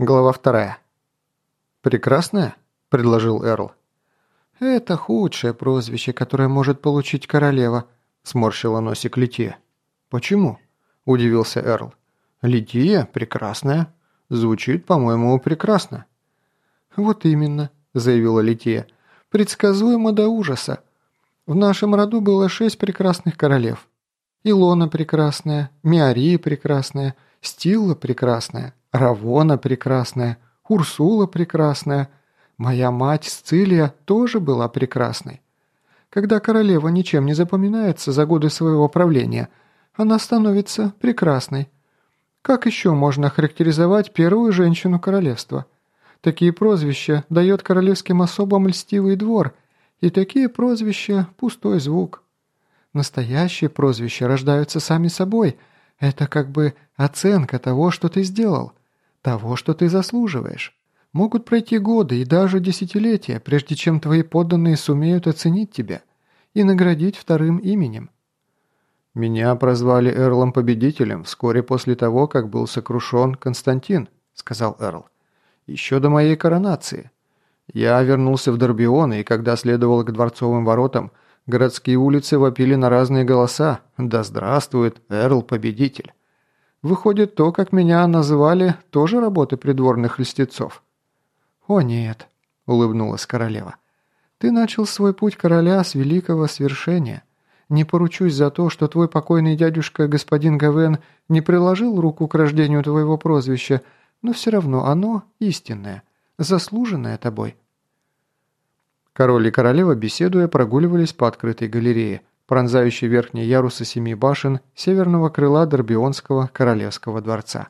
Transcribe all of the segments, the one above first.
Глава вторая. «Прекрасная?» – предложил Эрл. «Это худшее прозвище, которое может получить королева», – сморщила носик Лития. «Почему?» – удивился Эрл. «Лития прекрасная. Звучит, по-моему, прекрасно». «Вот именно», – заявила Лития. «Предсказуемо до ужаса. В нашем роду было шесть прекрасных королев. Илона прекрасная, Миария прекрасная, Стилла прекрасная, Равона прекрасная, Урсула прекрасная. Моя мать Сцилия тоже была прекрасной. Когда королева ничем не запоминается за годы своего правления, она становится прекрасной. Как еще можно характеризовать первую женщину королевства? Такие прозвища дает королевским особам льстивый двор, и такие прозвища – пустой звук. Настоящие прозвища рождаются сами собой. Это как бы оценка того, что ты сделал того, что ты заслуживаешь. Могут пройти годы и даже десятилетия, прежде чем твои подданные сумеют оценить тебя и наградить вторым именем. «Меня прозвали Эрлом-победителем вскоре после того, как был сокрушен Константин», — сказал Эрл. «Еще до моей коронации. Я вернулся в Дорбион, и когда следовал к дворцовым воротам, городские улицы вопили на разные голоса «Да здравствует Эрл-победитель!» Выходит, то, как меня называли, тоже работы придворных льстецов». «О нет», — улыбнулась королева. «Ты начал свой путь короля с великого свершения. Не поручусь за то, что твой покойный дядюшка господин Гавен не приложил руку к рождению твоего прозвища, но все равно оно истинное, заслуженное тобой». Король и королева, беседуя, прогуливались по открытой галерее, пронзающий верхние ярусы семи башен северного крыла Дорбионского королевского дворца.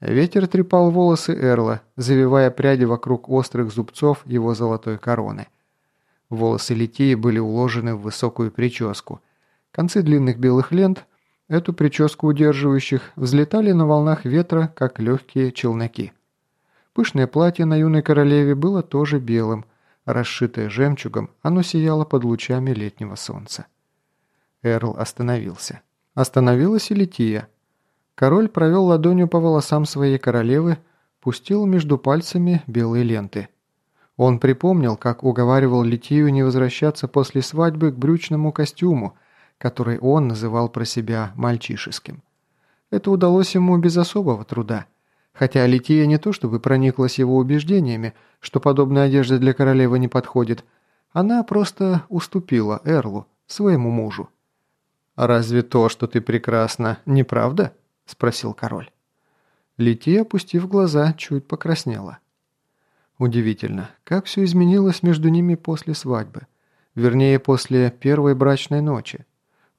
Ветер трепал волосы Эрла, завивая пряди вокруг острых зубцов его золотой короны. Волосы Литии были уложены в высокую прическу. Концы длинных белых лент, эту прическу удерживающих, взлетали на волнах ветра, как легкие челноки. Пышное платье на юной королеве было тоже белым, расшитое жемчугом, оно сияло под лучами летнего солнца. Эрл остановился. Остановилась и Лития. Король провел ладонью по волосам своей королевы, пустил между пальцами белые ленты. Он припомнил, как уговаривал Литию не возвращаться после свадьбы к брючному костюму, который он называл про себя мальчишеским. Это удалось ему без особого труда. Хотя Лития не то чтобы прониклась его убеждениями, что подобная одежда для королевы не подходит, она просто уступила Эрлу, своему мужу. «Разве то, что ты прекрасна, не правда?» – спросил король. Лития, опустив глаза, чуть покраснела. Удивительно, как все изменилось между ними после свадьбы. Вернее, после первой брачной ночи.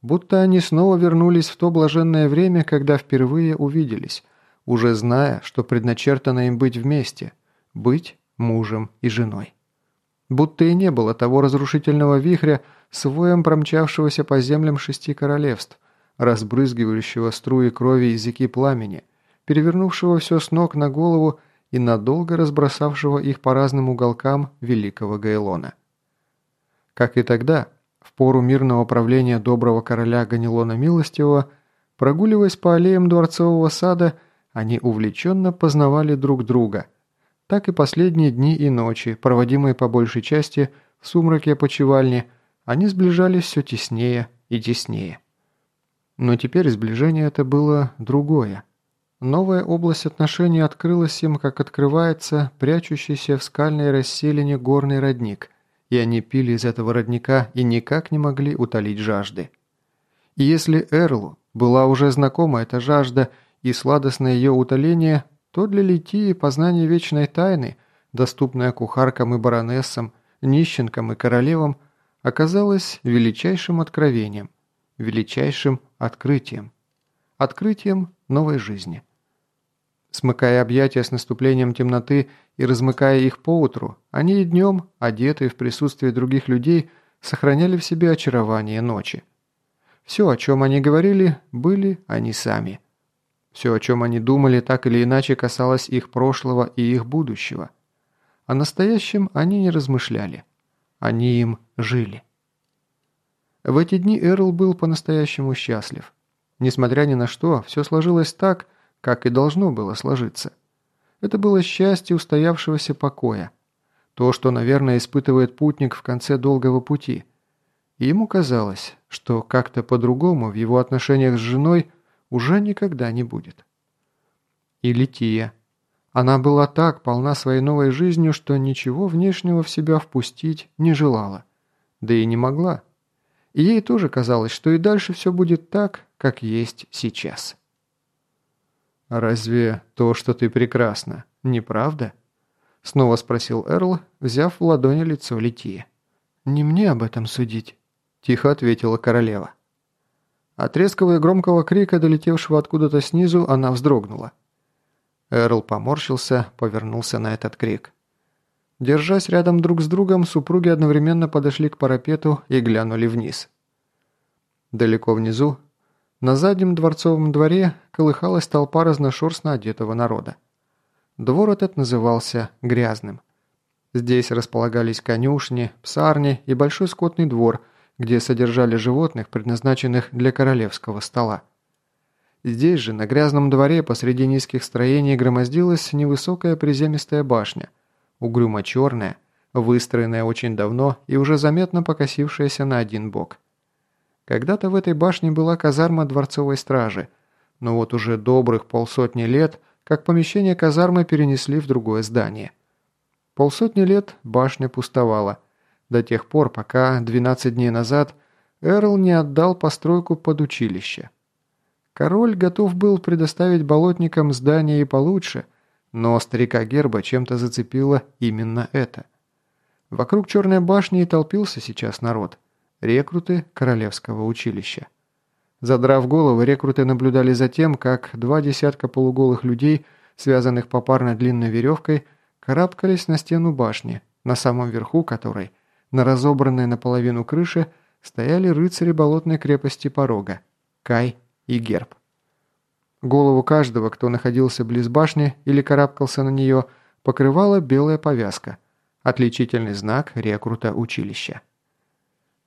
Будто они снова вернулись в то блаженное время, когда впервые увиделись, уже зная, что предначертано им быть вместе, быть мужем и женой. Будто и не было того разрушительного вихря, с воем промчавшегося по землям шести королевств, разбрызгивающего струи крови языки пламени, перевернувшего все с ног на голову и надолго разбросавшего их по разным уголкам великого Гайлона. Как и тогда, в пору мирного правления доброго короля Ганилона Милостивого, прогуливаясь по аллеям дворцового сада, они увлеченно познавали друг друга. Так и последние дни и ночи, проводимые по большей части в сумраке почевальни, они сближались все теснее и теснее. Но теперь сближение это было другое. Новая область отношений открылась им, как открывается прячущийся в скальной расселине горный родник, и они пили из этого родника и никак не могли утолить жажды. И если Эрлу была уже знакома эта жажда и сладостное ее утоление, то для Литии познание вечной тайны, доступное кухаркам и баронессам, нищенкам и королевам – оказалось величайшим откровением, величайшим открытием, открытием новой жизни. Смыкая объятия с наступлением темноты и размыкая их поутру, они и днем, одетые в присутствии других людей, сохраняли в себе очарование ночи. Все, о чем они говорили, были они сами. Все, о чем они думали, так или иначе касалось их прошлого и их будущего. О настоящем они не размышляли. Они им жили. В эти дни Эрл был по-настоящему счастлив. Несмотря ни на что, все сложилось так, как и должно было сложиться. Это было счастье устоявшегося покоя. То, что, наверное, испытывает путник в конце долгого пути. И ему казалось, что как-то по-другому в его отношениях с женой уже никогда не будет. И Лития. Она была так полна своей новой жизнью, что ничего внешнего в себя впустить не желала. Да и не могла. И ей тоже казалось, что и дальше все будет так, как есть сейчас. «Разве то, что ты прекрасна, не правда?» Снова спросил Эрл, взяв в ладони лицо Литии. «Не мне об этом судить», – тихо ответила королева. От резкого и громкого крика, долетевшего откуда-то снизу, она вздрогнула. Эрл поморщился, повернулся на этот крик. Держась рядом друг с другом, супруги одновременно подошли к парапету и глянули вниз. Далеко внизу, на заднем дворцовом дворе, колыхалась толпа разношерстно одетого народа. Двор этот назывался «Грязным». Здесь располагались конюшни, псарни и большой скотный двор, где содержали животных, предназначенных для королевского стола. Здесь же, на грязном дворе, посреди низких строений, громоздилась невысокая приземистая башня, угрюмо-черная, выстроенная очень давно и уже заметно покосившаяся на один бок. Когда-то в этой башне была казарма дворцовой стражи, но вот уже добрых полсотни лет, как помещение казармы перенесли в другое здание. Полсотни лет башня пустовала, до тех пор, пока 12 дней назад Эрл не отдал постройку под училище – Король готов был предоставить болотникам здание и получше, но старика Герба чем-то зацепило именно это. Вокруг Черной башни и толпился сейчас народ. Рекруты Королевского училища. Задрав головы, рекруты наблюдали за тем, как два десятка полуголых людей, связанных попарно длинной веревкой, карабкались на стену башни, на самом верху которой, на разобранной наполовину крыше, стояли рыцари болотной крепости Порога – Кай и герб. Голову каждого, кто находился близ башни или карабкался на нее, покрывала белая повязка, отличительный знак рекрута училища.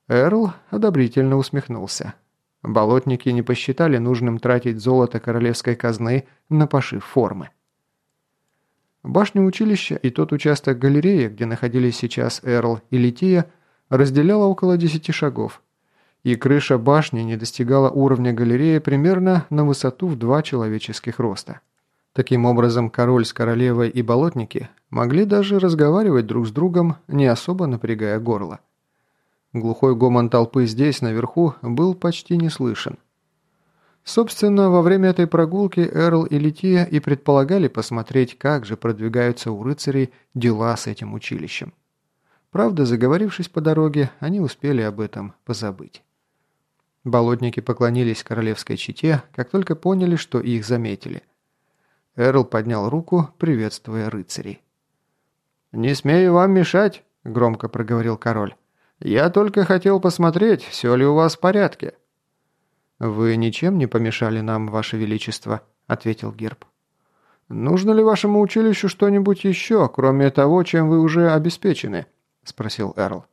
Эрл одобрительно усмехнулся. Болотники не посчитали нужным тратить золото королевской казны на пошив формы. Башню училища и тот участок галереи, где находились сейчас Эрл и Лития, разделяло около десяти шагов – и крыша башни не достигала уровня галереи примерно на высоту в два человеческих роста. Таким образом, король с королевой и болотники могли даже разговаривать друг с другом, не особо напрягая горло. Глухой гомон толпы здесь, наверху, был почти не слышен. Собственно, во время этой прогулки Эрл и Лития и предполагали посмотреть, как же продвигаются у рыцарей дела с этим училищем. Правда, заговорившись по дороге, они успели об этом позабыть. Болотники поклонились королевской чете, как только поняли, что их заметили. Эрл поднял руку, приветствуя рыцарей. «Не смею вам мешать», — громко проговорил король. «Я только хотел посмотреть, все ли у вас в порядке». «Вы ничем не помешали нам, ваше величество», — ответил Герб. «Нужно ли вашему училищу что-нибудь еще, кроме того, чем вы уже обеспечены?» — спросил Эрл.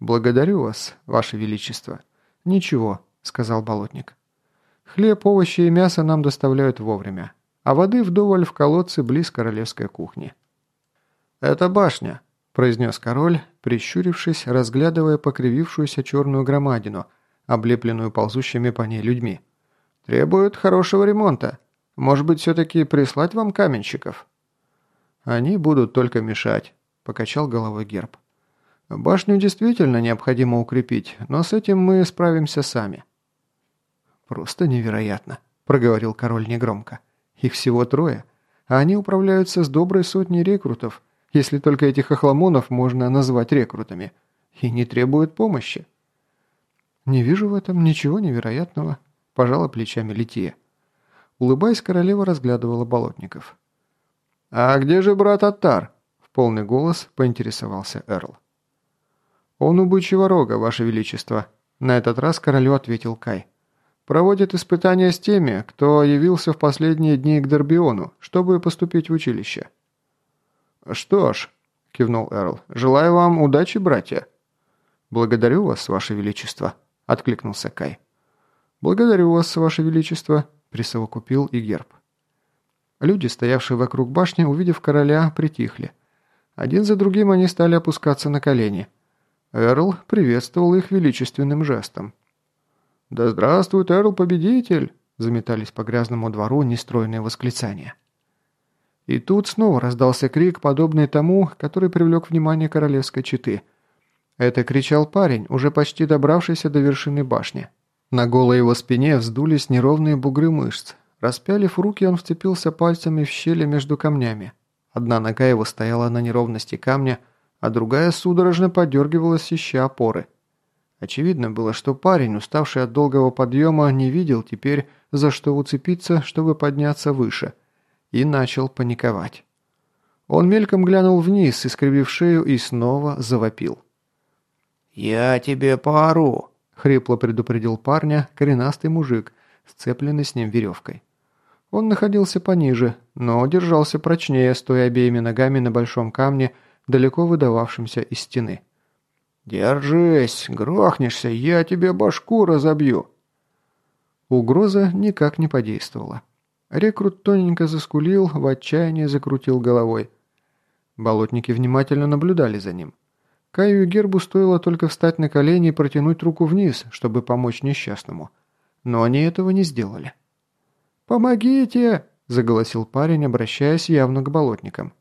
«Благодарю вас, ваше величество», «Ничего», — сказал болотник. «Хлеб, овощи и мясо нам доставляют вовремя, а воды вдоволь в колодце близ королевской кухни». «Это башня», — произнес король, прищурившись, разглядывая покривившуюся черную громадину, облепленную ползущими по ней людьми. «Требует хорошего ремонта. Может быть, все-таки прислать вам каменщиков?» «Они будут только мешать», — покачал головой герб. Башню действительно необходимо укрепить, но с этим мы справимся сами». «Просто невероятно», – проговорил король негромко. «Их всего трое, а они управляются с доброй сотней рекрутов, если только этих охламонов можно назвать рекрутами, и не требуют помощи». «Не вижу в этом ничего невероятного», – пожала плечами Лития. Улыбаясь, королева разглядывала болотников. «А где же брат Аттар?» – в полный голос поинтересовался Эрл. «Он у бычьего рога, Ваше Величество», – на этот раз королю ответил Кай. «Проводит испытания с теми, кто явился в последние дни к Дорбиону, чтобы поступить в училище». «Что ж», – кивнул Эрл, – «желаю вам удачи, братья». «Благодарю вас, Ваше Величество», – откликнулся Кай. «Благодарю вас, Ваше Величество», – присовокупил и герб. Люди, стоявшие вокруг башни, увидев короля, притихли. Один за другим они стали опускаться на колени. Эрл приветствовал их величественным жестом. «Да здравствует Эрл, победитель!» заметались по грязному двору нестройные восклицания. И тут снова раздался крик, подобный тому, который привлек внимание королевской четы. Это кричал парень, уже почти добравшийся до вершины башни. На голой его спине вздулись неровные бугры мышц. Распялив руки, он вцепился пальцами в щели между камнями. Одна нога его стояла на неровности камня, а другая судорожно подергивалась, ища опоры. Очевидно было, что парень, уставший от долгого подъема, не видел теперь, за что уцепиться, чтобы подняться выше, и начал паниковать. Он мельком глянул вниз, искривив шею, и снова завопил. «Я тебе пару!» — хрипло предупредил парня коренастый мужик, сцепленный с ним веревкой. Он находился пониже, но держался прочнее, стоя обеими ногами на большом камне, далеко выдававшемся из стены. «Держись, грохнешься, я тебе башку разобью!» Угроза никак не подействовала. Рекрут тоненько заскулил, в отчаянии закрутил головой. Болотники внимательно наблюдали за ним. Каю и Гербу стоило только встать на колени и протянуть руку вниз, чтобы помочь несчастному. Но они этого не сделали. «Помогите!» – заголосил парень, обращаясь явно к болотникам.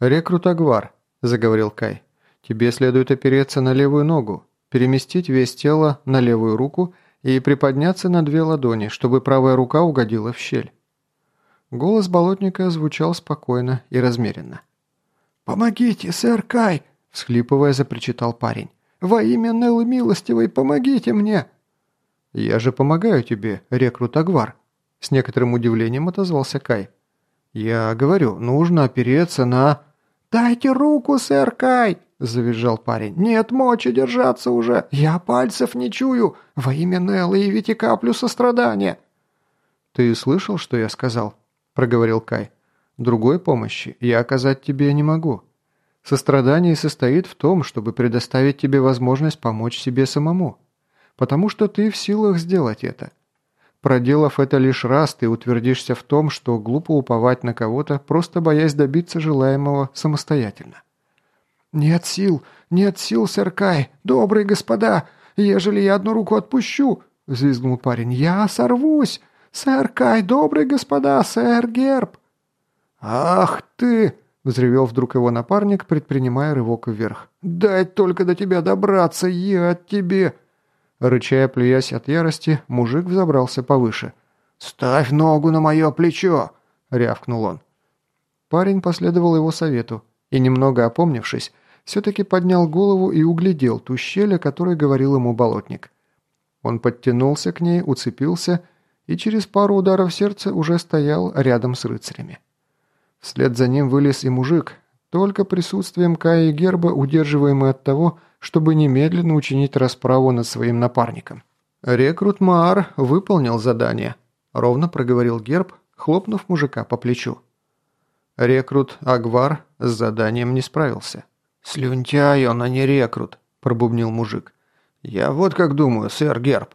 «Рекрут Агвар», – заговорил Кай. «Тебе следует опереться на левую ногу, переместить вес тела на левую руку и приподняться на две ладони, чтобы правая рука угодила в щель». Голос болотника звучал спокойно и размеренно. «Помогите, сэр Кай!» – всхлипывая, запричитал парень. «Во имя Неллы Милостивой, помогите мне!» «Я же помогаю тебе, рекрут Агвар», с некоторым удивлением отозвался Кай. «Я говорю, нужно опереться на...» «Дайте руку, сэр Кай!» – завизжал парень. «Нет мочи держаться уже! Я пальцев не чую! Во имя Неллы явите каплю сострадания!» «Ты слышал, что я сказал?» – проговорил Кай. «Другой помощи я оказать тебе не могу. Сострадание состоит в том, чтобы предоставить тебе возможность помочь себе самому. Потому что ты в силах сделать это. Проделав это лишь раз, ты утвердишься в том, что глупо уповать на кого-то, просто боясь добиться желаемого самостоятельно. «Нет сил, нет сил, сэр Кай, добрые господа! Ежели я одну руку отпущу!» — взвизгнул парень. «Я сорвусь! Сэр Кай, добрые господа, сэр Герб!» «Ах ты!» — взревел вдруг его напарник, предпринимая рывок вверх. «Дай только до тебя добраться, я от тебе!» Рычая, плюясь от ярости, мужик взобрался повыше. «Ставь ногу на мое плечо!» — рявкнул он. Парень последовал его совету и, немного опомнившись, все-таки поднял голову и углядел ту щель, о которой говорил ему болотник. Он подтянулся к ней, уцепился и через пару ударов сердца уже стоял рядом с рыцарями. Вслед за ним вылез и мужик, только присутствием Кая и Герба, удерживаемый от того, чтобы немедленно учинить расправу над своим напарником. «Рекрут Маар выполнил задание», – ровно проговорил Герб, хлопнув мужика по плечу. Рекрут Агвар с заданием не справился. «Слюнтяй он, а не рекрут», – пробубнил мужик. «Я вот как думаю, сэр Герб».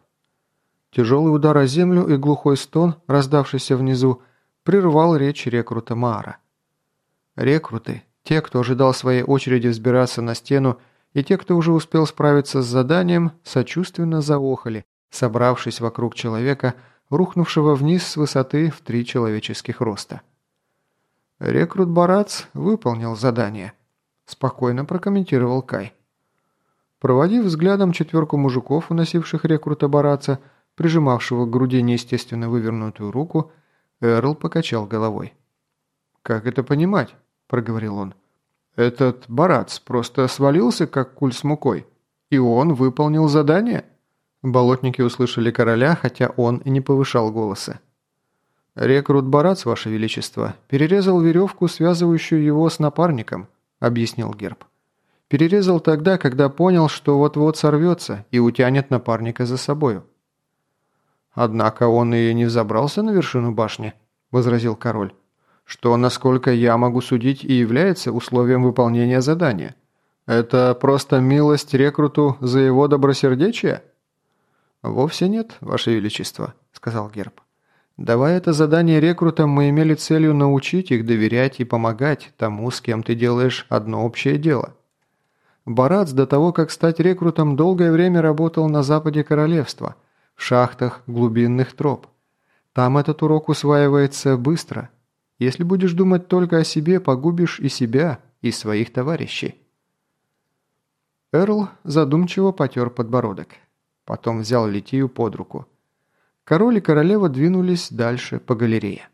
Тяжелый удар о землю и глухой стон, раздавшийся внизу, прервал речь рекрута Маара. Рекруты, те, кто ожидал своей очереди взбираться на стену, и те, кто уже успел справиться с заданием, сочувственно заохали, собравшись вокруг человека, рухнувшего вниз с высоты в три человеческих роста. «Рекрут Барац выполнил задание», – спокойно прокомментировал Кай. Проводив взглядом четверку мужиков, уносивших рекрута Бараца, прижимавшего к груди неестественно вывернутую руку, Эрл покачал головой. «Как это понимать?» – проговорил он. «Этот Барац просто свалился, как куль с мукой, и он выполнил задание?» Болотники услышали короля, хотя он и не повышал голоса. «Рекрут Барац, Ваше Величество, перерезал веревку, связывающую его с напарником», – объяснил Герб. «Перерезал тогда, когда понял, что вот-вот сорвется и утянет напарника за собою». «Однако он и не взобрался на вершину башни», – возразил король что, насколько я могу судить, и является условием выполнения задания. Это просто милость рекруту за его добросердечие?» «Вовсе нет, Ваше Величество», — сказал Герб. Давая это задание рекрутам, мы имели целью научить их доверять и помогать тому, с кем ты делаешь одно общее дело. Барац до того, как стать рекрутом, долгое время работал на западе королевства, в шахтах глубинных троп. Там этот урок усваивается быстро. Если будешь думать только о себе, погубишь и себя, и своих товарищей. Эрл задумчиво потер подбородок. Потом взял Литию под руку. Король и королева двинулись дальше по галерее.